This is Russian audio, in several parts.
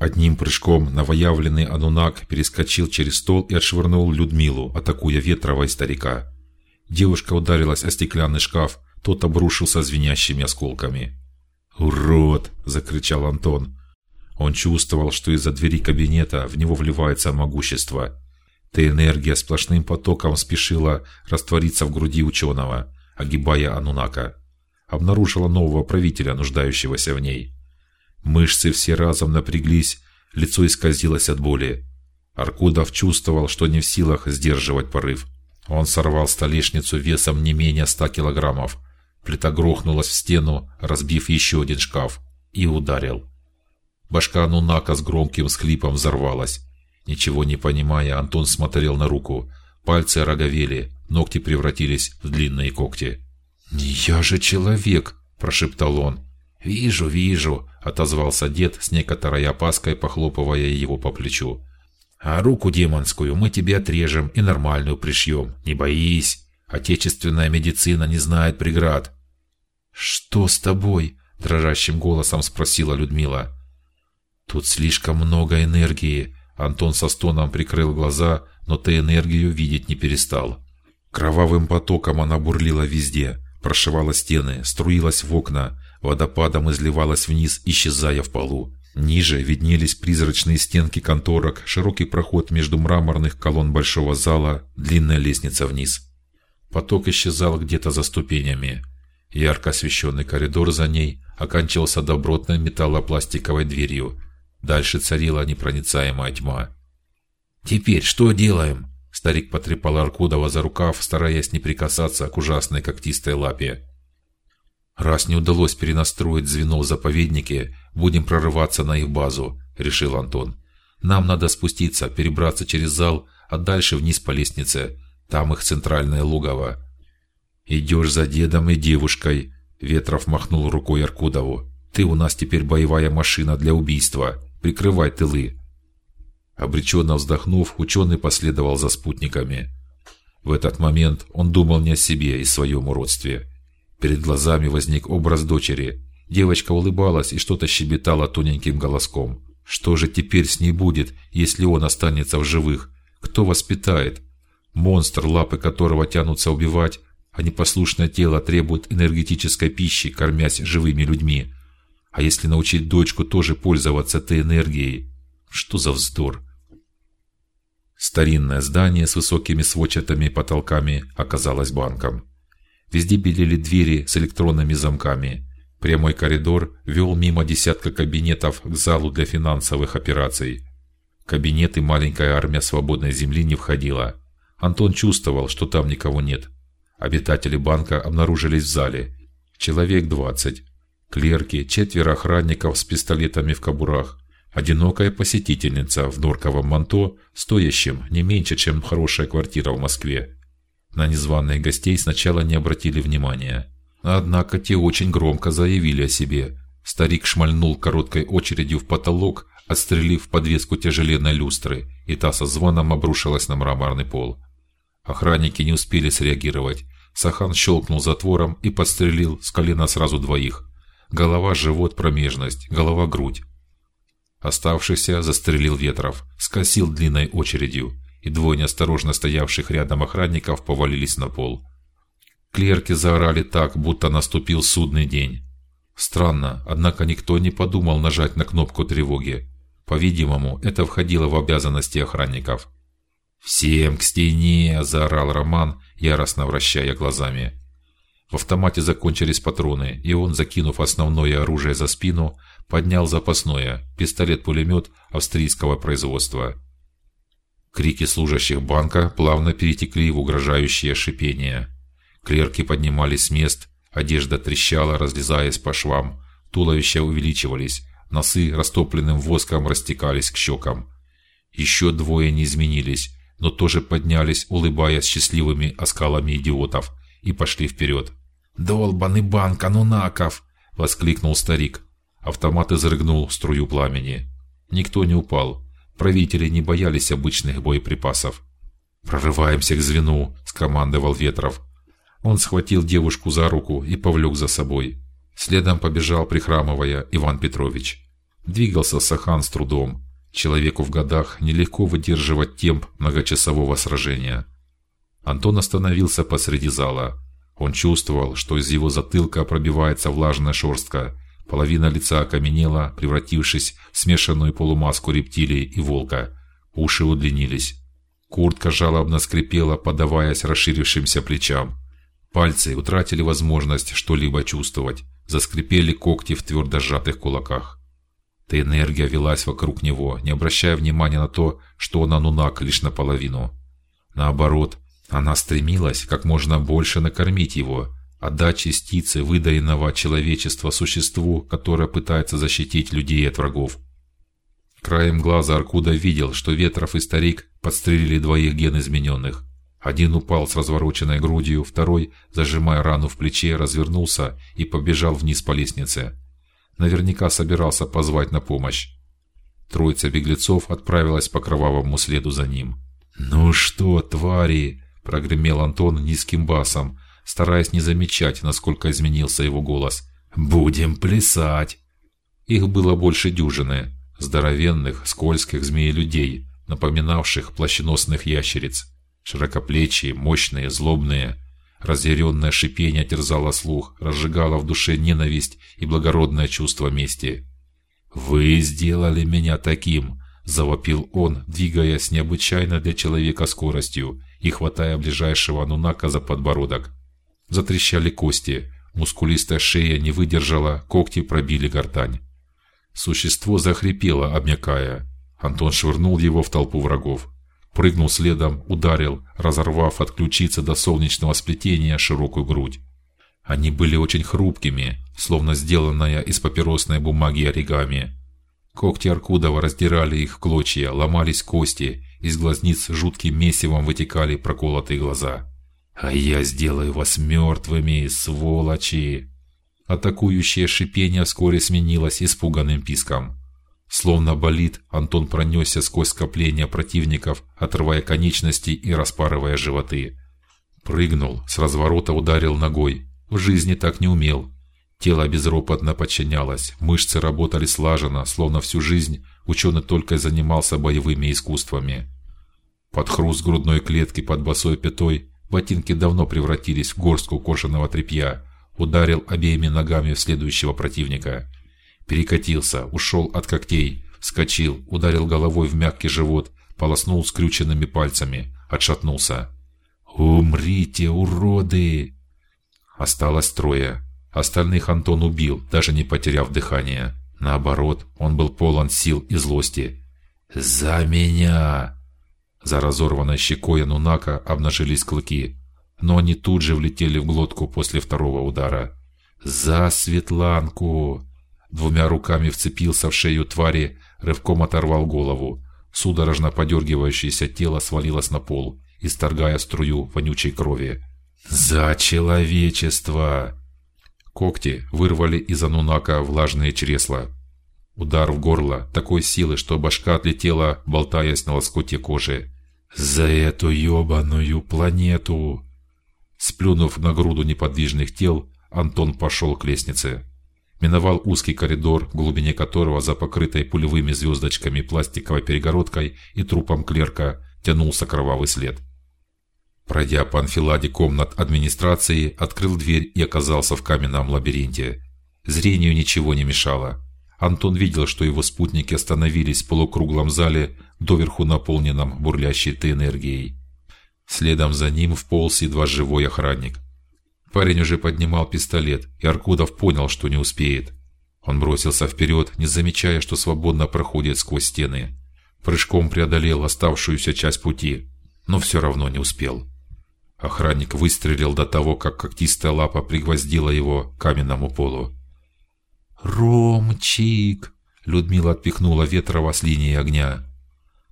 Одним прыжком новоявленный Анунак перескочил через стол и отшвырнул Людмилу, атакуя Ветрова и старика. Девушка ударилась о стеклянный шкаф, тот обрушился звенящими осколками. «Урод!» – закричал Антон. Он чувствовал, что из-за двери кабинета в него вливается могущество. Та энергия сплошным потоком спешила раствориться в груди ученого, огибая Анунака. Обнаружила нового правителя, нуждающегося в ней. Мышцы все разом напряглись, лицо исказилось от боли. Аркудов чувствовал, что не в силах сдерживать порыв. Он сорвал столешницу весом не менее ста килограммов. Плита грохнулась в стену, разбив еще один шкаф, и ударил. Башка Нунака с громким схлипом взорвалась. Ничего не понимая, Антон смотрел на руку. Пальцы роговели, ногти превратились в длинные когти. "Я же человек", прошептал он. "Вижу, вижу", отозвался дед с некоторой опаской, похлопывая его по плечу. "А руку демонскую мы тебе отрежем и нормальную пришьем. Не боись, отечественная медицина не знает преград". "Что с тобой?" дрожащим голосом спросила Людмила. Тут слишком много энергии. Антон со стоном прикрыл глаза, но ты энергию видеть не перестал. Кровавым потоком она бурлила везде, прошивала стены, струилась в окна, водопадом изливалась вниз, исчезая в полу. Ниже виднелись призрачные стенки конторок, широкий проход между мраморных колонн большого зала, длинная лестница вниз. Поток исчезал где-то за ступенями. Ярко освещенный коридор за ней оканчивался добротной металлопластиковой дверью, Дальше царила непроницаемая тьма. Теперь что делаем? Старик потрепал Аркудова за рукав, стараясь не прикасаться к ужасной когтистой лапе. Раз не удалось перенастроить звено в заповеднике, будем прорываться на их базу, решил Антон. Нам надо спуститься, перебраться через зал, а дальше вниз по лестнице. Там их центральное логово. Идешь за дедом и девушкой. Ветров махнул рукой Аркудову. Ты у нас теперь боевая машина для убийства прикрывай тылы. Обреченно вздохнув, ученый последовал за спутниками. В этот момент он думал не о себе и своем уродстве. Перед глазами возник образ дочери. Девочка улыбалась и что-то щебетала тоненьким голоском. Что же теперь с ней будет, если он останется в живых? Кто воспитает? Монстр, лапы которого тянутся убивать, а непослушное тело требует энергетической пищи, кормясь живыми людьми. А если научить дочку тоже пользоваться этой энергией? Что за вздор? Старинное здание с высокими сводчатыми потолками оказалось банком. Везде белели двери с электронными замками. Прямой коридор вел мимо десятка кабинетов к залу для финансовых операций. Кабинеты маленькая армия свободной земли не входила. Антон чувствовал, что там никого нет. Обитатели банка обнаружились в зале. Человек двадцать клерки, четверо охранников с пистолетами в кобурах, одинокая посетительница в норковом манто, стоящем не меньше, чем хорошая квартира в Москве. На незваных гостей сначала не обратили внимания, однако те очень громко заявили о себе. Старик шмальнул короткой очередью в потолок, отстрелив подвеску тяжеленной люстры, и та со звоном обрушилась на мраморный пол. Охранники не успели среагировать. Сахан щелкнул затвором и подстрелил с колена сразу двоих голова, живот, промежность, голова, грудь. Оставшийся застрелил Ветров, скосил длинной очередью, и двое неосторожно стоявших рядом охранников повалились на пол. Клерки заорали так, будто наступил судный день. Странно, однако никто не подумал нажать на кнопку тревоги. По-видимому, это входило в обязанности охранников. Всем к стене! заорал Роман, яростно вращая глазами. В автомате закончились патроны, и он, закинув основное оружие за спину, поднял запасное пистолет-пулемет австрийского производства. Крики служащих банка плавно перетекли в угрожающее шипение. Клерки поднимались с мест, одежда трещала, разлезаясь по швам, туловища увеличивались, носы растопленным воском растекались к щекам. Еще двое не изменились, но тоже поднялись, улыбаясь счастливыми оскалами идиотов, и пошли вперед. Долбаный банк анунаков! воскликнул старик. Автомат изрыгнул струю пламени. Никто не упал. Правители не боялись обычных боеприпасов. Прорываемся к звену, скомандовал Ветров. Он схватил девушку за руку и повлек за собой. Следом побежал прихрамывая Иван Петрович. Двигался Сахан с трудом. Человеку в годах нелегко выдерживать темп многочасового сражения. Антон остановился посреди зала. Он чувствовал, что из его затылка пробивается влажная шерстка. Половина лица окаменела, превратившись в смешанную полумаску рептилии и волка. Уши удлинились. Куртка жалобно скрипела, подаваясь расширившимся плечам. Пальцы утратили возможность что-либо чувствовать. Заскрипели когти в твердо сжатых кулаках. Та энергия велась вокруг него, не обращая внимания на то, что он анунак лишь наполовину. Наоборот, она стремилась как можно больше накормить его, отдать частицы выдаренного человечества существу, которое пытается защитить людей от врагов. Краем глаза Аркуда видел, что Ветров и старик подстрелили двоих ген измененных. Один упал с развороченной грудью, второй, зажимая рану в плече, развернулся и побежал вниз по лестнице. Наверняка собирался позвать на помощь. Троица беглецов отправилась по кровавому следу за ним. Ну что, твари! прогремел Антон низким басом, стараясь не замечать, насколько изменился его голос. Будем плясать. Их было больше дюжины здоровенных, скользких змеи-людей, напоминавших плащеносных ящериц, широкоплечие, мощные, злобные. Разъяренное шипение терзало слух, разжигало в душе ненависть и благородное чувство мести. Вы сделали меня таким, завопил он, двигаясь необычайно для человека скоростью и хватая ближайшего нунака за подбородок. Затрещали кости, мускулистая шея не выдержала, когти пробили гортань. Существо захрипело, обмякая. Антон швырнул его в толпу врагов, прыгнул следом, ударил, разорвав от ключицы до солнечного сплетения широкую грудь. Они были очень хрупкими, словно сделанная из папиросной бумаги оригами. Когти Аркудова раздирали их клочья, ломались кости, из глазниц жутким месивом вытекали проколотые глаза. А я сделаю вас мертвыми, сволочи! Атакующее шипение вскоре сменилось испуганным писком. Словно болид, Антон пронесся сквозь скопление противников, отрывая конечности и распарывая животы. Прыгнул, с разворота ударил ногой. В жизни так не умел. Тело безропотно подчинялось, мышцы работали слаженно, словно всю жизнь ученый только занимался боевыми искусствами. Под хруст грудной клетки под босой пятой ботинки давно превратились в горстку кожаного тряпья ударил обеими ногами в следующего противника, перекатился, ушел от когтей, вскочил, ударил головой в мягкий живот, полоснул скрюченными пальцами, отшатнулся. Умрите, уроды! Осталось трое. Остальных Антон убил, даже не потеряв дыхание. Наоборот, он был полон сил и злости. За меня! За разорванной щекой Нунака обнажились клыки но они тут же влетели в глотку после второго удара. За Светланку! Двумя руками вцепился в шею твари, рывком оторвал голову. Судорожно подергивающееся тело свалилось на пол, исторгая струю вонючей крови. За человечество! Когти вырвали из Анунака влажные чресла. Удар в горло такой силы, что башка отлетела, болтаясь на лоскуте кожи. За эту ёбаную планету! Сплюнув на груду неподвижных тел, Антон пошел к лестнице. Миновал узкий коридор, в глубине которого за покрытой пулевыми звездочками пластиковой перегородкой и трупом клерка тянулся кровавый след. Пройдя по анфиладе комнат администрации, открыл дверь и оказался в каменном лабиринте. Зрению ничего не мешало. Антон видел, что его спутники остановились в полукруглом зале, доверху наполненном бурлящей энергией. Следом за ним вполз едва живой охранник. Парень уже поднимал пистолет, и Аркудов понял, что не успеет. Он бросился вперед, не замечая, что свободно проходит сквозь стены. Прыжком преодолел оставшуюся часть пути, но все равно не успел. Охранник выстрелил до того, как когтистая лапа пригвоздила его к каменному полу. Ромчик! Людмила отпихнула Ветрова с линии огня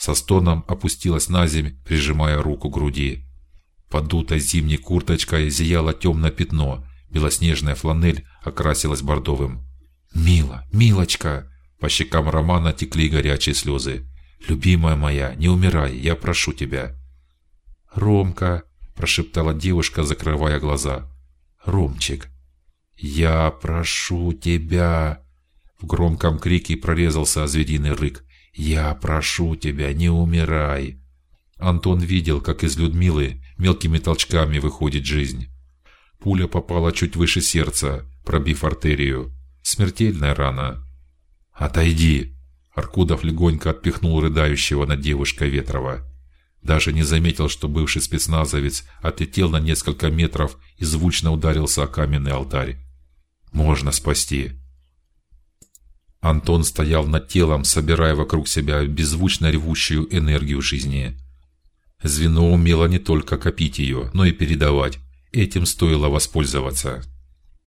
со стоном опустилась на земь, прижимая руку к груди. Подутой зимней курточкой зияло темное пятно, белоснежная фланель окрасилась бордовым. Мила, милочка, по щекам Романа текли горячие слезы. Любимая моя, не умирай, я прошу тебя. Ромка, прошептала девушка, закрывая глаза. Ромчик, я прошу тебя. В громком крике прорезался звериный рык. Я прошу тебя, не умирай. Антон видел, как из Людмилы мелкими толчками выходит жизнь. Пуля попала чуть выше сердца, пробив артерию. Смертельная рана. Отойди. Аркудов легонько отпихнул рыдающего над девушкой Ветрова. Даже не заметил, что бывший спецназовец отлетел на несколько метров и звучно ударился о каменный алтарь. Можно спасти. Антон стоял над телом, собирая вокруг себя беззвучно ревущую энергию жизни. Звено умело не только копить ее, но и передавать. Этим стоило воспользоваться.